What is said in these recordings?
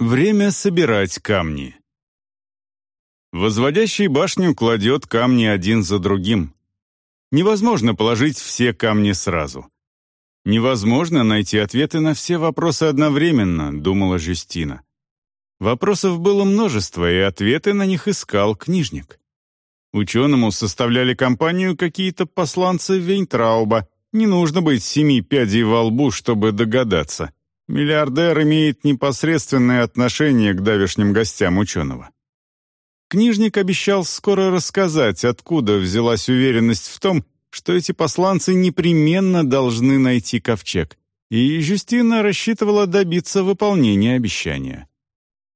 Время собирать камни. Возводящий башню кладет камни один за другим. Невозможно положить все камни сразу. Невозможно найти ответы на все вопросы одновременно, думала Жюстина. Вопросов было множество, и ответы на них искал книжник. Ученому составляли компанию какие-то посланцы Вейнтрауба. Не нужно быть семи пядей во лбу, чтобы догадаться. Миллиардер имеет непосредственное отношение к давешним гостям ученого. Книжник обещал скоро рассказать, откуда взялась уверенность в том, что эти посланцы непременно должны найти ковчег, и Жюстина рассчитывала добиться выполнения обещания.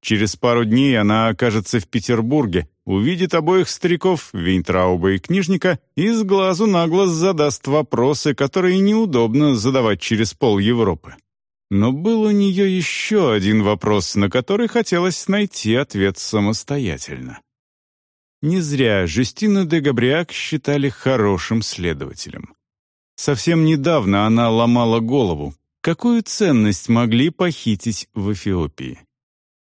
Через пару дней она окажется в Петербурге, увидит обоих стариков, Вейнтрауба и книжника, и с глазу на глаз задаст вопросы, которые неудобно задавать через пол Европы. Но был у нее еще один вопрос, на который хотелось найти ответ самостоятельно. Не зря Жюстину де Габриак считали хорошим следователем. Совсем недавно она ломала голову, какую ценность могли похитить в Эфиопии.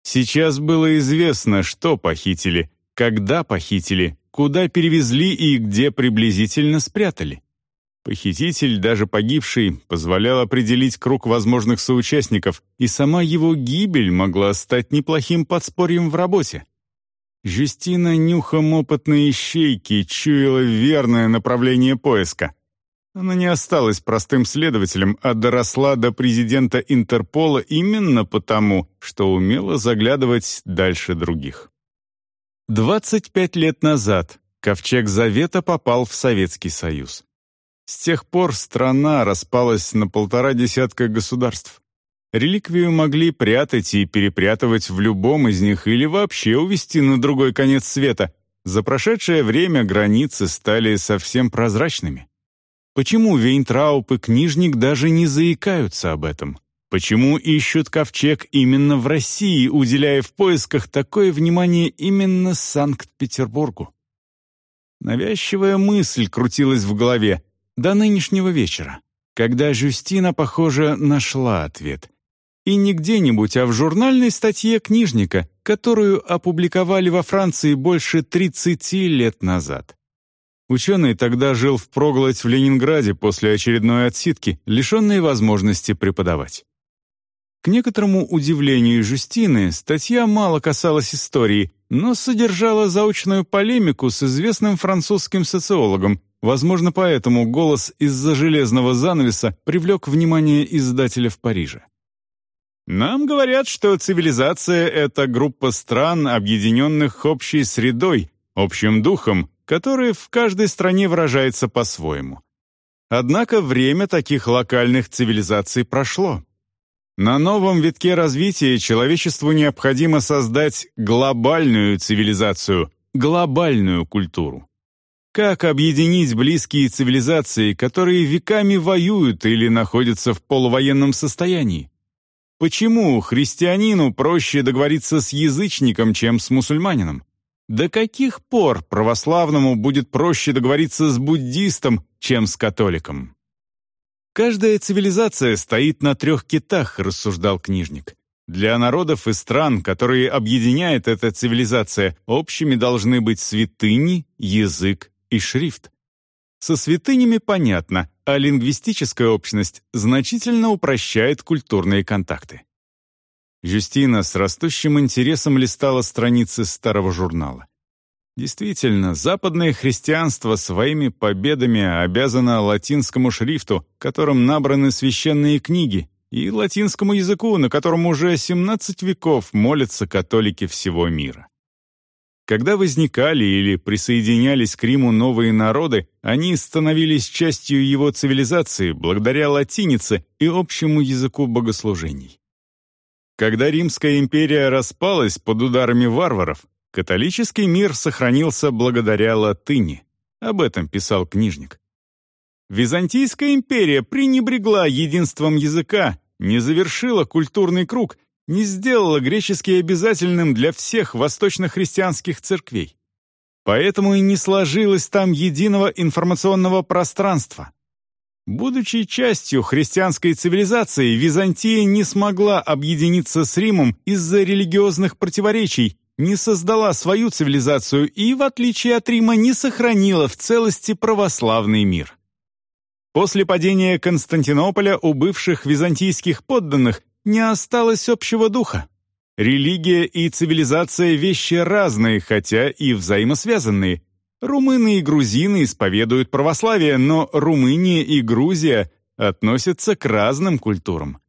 Сейчас было известно, что похитили, когда похитили, куда перевезли и где приблизительно спрятали. Похититель, даже погибший, позволял определить круг возможных соучастников, и сама его гибель могла стать неплохим подспорьем в работе. Жюстина нюхом опытной ищейки чуяла верное направление поиска. Она не осталась простым следователем, а доросла до президента Интерпола именно потому, что умела заглядывать дальше других. 25 лет назад Ковчег Завета попал в Советский Союз. С тех пор страна распалась на полтора десятка государств. Реликвию могли прятать и перепрятывать в любом из них или вообще увезти на другой конец света. За прошедшее время границы стали совсем прозрачными. Почему Вейнтрауп и книжник даже не заикаются об этом? Почему ищут ковчег именно в России, уделяя в поисках такое внимание именно Санкт-Петербургу? Навязчивая мысль крутилась в голове до нынешнего вечера, когда Жюстина, похоже, нашла ответ. И не где-нибудь, а в журнальной статье книжника, которую опубликовали во Франции больше 30 лет назад. Ученый тогда жил впроголодь в Ленинграде после очередной отсидки, лишенной возможности преподавать. К некоторому удивлению Жюстины, статья мало касалась истории, но содержала заочную полемику с известным французским социологом, возможно, поэтому голос из-за железного занавеса привлек внимание издателя в Париже. Нам говорят, что цивилизация — это группа стран, объединенных общей средой, общим духом, который в каждой стране выражается по-своему. Однако время таких локальных цивилизаций прошло. На новом витке развития человечеству необходимо создать глобальную цивилизацию, глобальную культуру. Как объединить близкие цивилизации, которые веками воюют или находятся в полувоенном состоянии? Почему христианину проще договориться с язычником, чем с мусульманином? До каких пор православному будет проще договориться с буддистом, чем с католиком? «Каждая цивилизация стоит на трех китах», — рассуждал книжник. «Для народов и стран, которые объединяет эта цивилизация, общими должны быть святыни, язык и шрифт. Со святынями понятно, а лингвистическая общность значительно упрощает культурные контакты. Юстина с растущим интересом листала страницы старого журнала. Действительно, западное христианство своими победами обязано латинскому шрифту, которым набраны священные книги, и латинскому языку, на котором уже 17 веков молятся католики всего мира. Когда возникали или присоединялись к Риму новые народы, они становились частью его цивилизации благодаря латинице и общему языку богослужений. Когда Римская империя распалась под ударами варваров, католический мир сохранился благодаря латыни. Об этом писал книжник. Византийская империя пренебрегла единством языка, не завершила культурный круг, не сделала греческий обязательным для всех восточно-христианских церквей. Поэтому и не сложилось там единого информационного пространства. Будучи частью христианской цивилизации, Византия не смогла объединиться с Римом из-за религиозных противоречий, не создала свою цивилизацию и, в отличие от Рима, не сохранила в целости православный мир. После падения Константинополя у бывших византийских подданных не осталось общего духа. Религия и цивилизация — вещи разные, хотя и взаимосвязанные. Румыны и грузины исповедуют православие, но Румыния и Грузия относятся к разным культурам.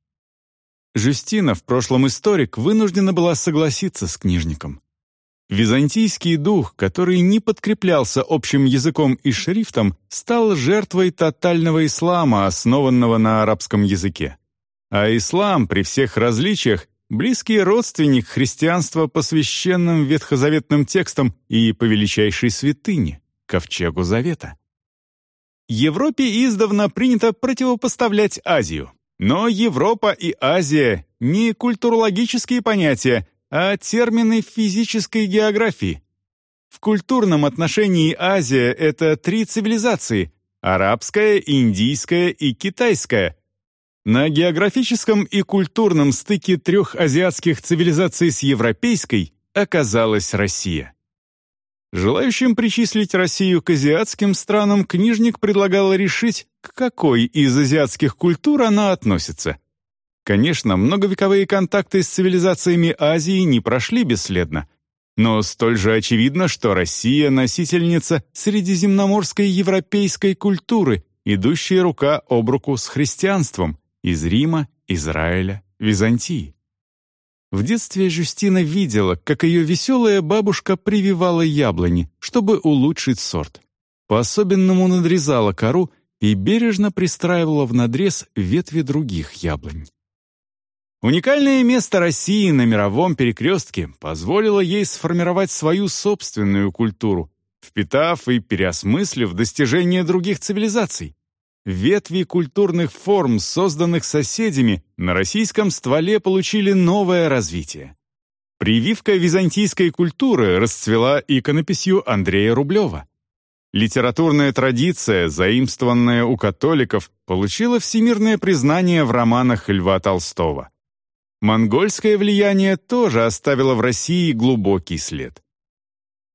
Жюстина, в прошлом историк, вынуждена была согласиться с книжником. Византийский дух, который не подкреплялся общим языком и шрифтом, стал жертвой тотального ислама, основанного на арабском языке. А ислам, при всех различиях, близкий родственник христианства по священным ветхозаветным текстам и по величайшей святыне — Ковчегу Завета. Европе издавна принято противопоставлять Азию. Но Европа и Азия — не культурологические понятия, а термины физической географии. В культурном отношении Азия — это три цивилизации — арабская, индийская и китайская. На географическом и культурном стыке трех азиатских цивилизаций с европейской оказалась Россия. Желающим причислить Россию к азиатским странам книжник предлагал решить, к какой из азиатских культур она относится. Конечно, многовековые контакты с цивилизациями Азии не прошли бесследно. Но столь же очевидно, что Россия — носительница средиземноморской европейской культуры, идущая рука об руку с христианством из Рима, Израиля, Византии. В детстве Жюстина видела, как ее веселая бабушка прививала яблони, чтобы улучшить сорт. По-особенному надрезала кору и бережно пристраивала в надрез ветви других яблонь. Уникальное место России на мировом перекрестке позволило ей сформировать свою собственную культуру, впитав и переосмыслив достижения других цивилизаций. Ветви культурных форм, созданных соседями, на российском стволе получили новое развитие. Прививка византийской культуры расцвела иконописью Андрея Рублева. Литературная традиция, заимствованная у католиков, получила всемирное признание в романах Льва Толстого. Монгольское влияние тоже оставило в России глубокий след.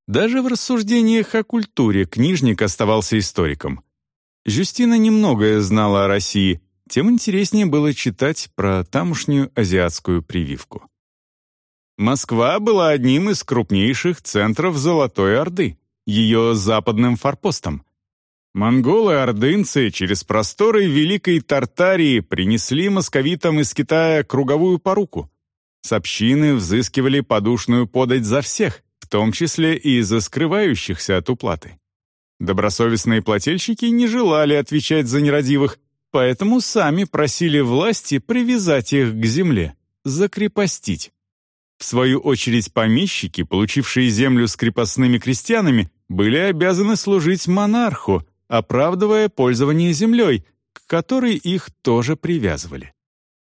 Даже в рассуждениях о культуре книжник оставался историком. Жюстина немногое знала о России, тем интереснее было читать про тамошнюю азиатскую прививку. Москва была одним из крупнейших центров Золотой Орды, ее западным форпостом. Монголы-ордынцы через просторы Великой Тартарии принесли московитам из Китая круговую поруку. С общины взыскивали подушную подать за всех, в том числе и за скрывающихся от уплаты. Добросовестные плательщики не желали отвечать за нерадивых, поэтому сами просили власти привязать их к земле, закрепостить. В свою очередь помещики, получившие землю с крепостными крестьянами, были обязаны служить монарху, оправдывая пользование землей, к которой их тоже привязывали.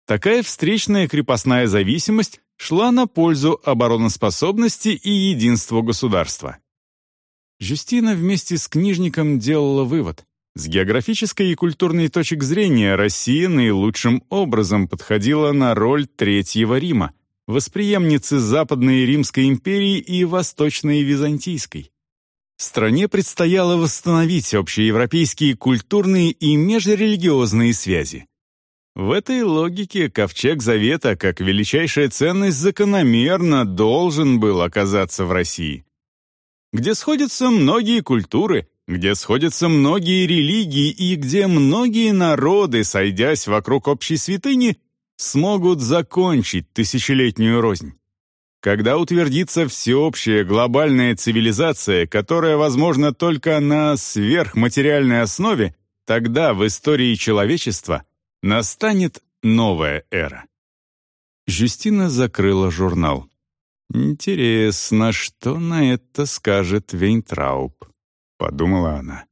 Такая встречная крепостная зависимость шла на пользу обороноспособности и единству государства. Жюстина вместе с книжником делала вывод. С географической и культурной точек зрения Россия наилучшим образом подходила на роль Третьего Рима, восприемницы Западной Римской империи и Восточной Византийской. Стране предстояло восстановить общеевропейские культурные и межрелигиозные связи. В этой логике Ковчег Завета, как величайшая ценность, закономерно должен был оказаться в России. Где сходятся многие культуры, где сходятся многие религии и где многие народы, сойдясь вокруг общей святыни, смогут закончить тысячелетнюю рознь. Когда утвердится всеобщая глобальная цивилизация, которая возможна только на сверхматериальной основе, тогда в истории человечества настанет новая эра. Жюстина закрыла журнал. «Интересно, что на это скажет Вейнтрауб», — подумала она.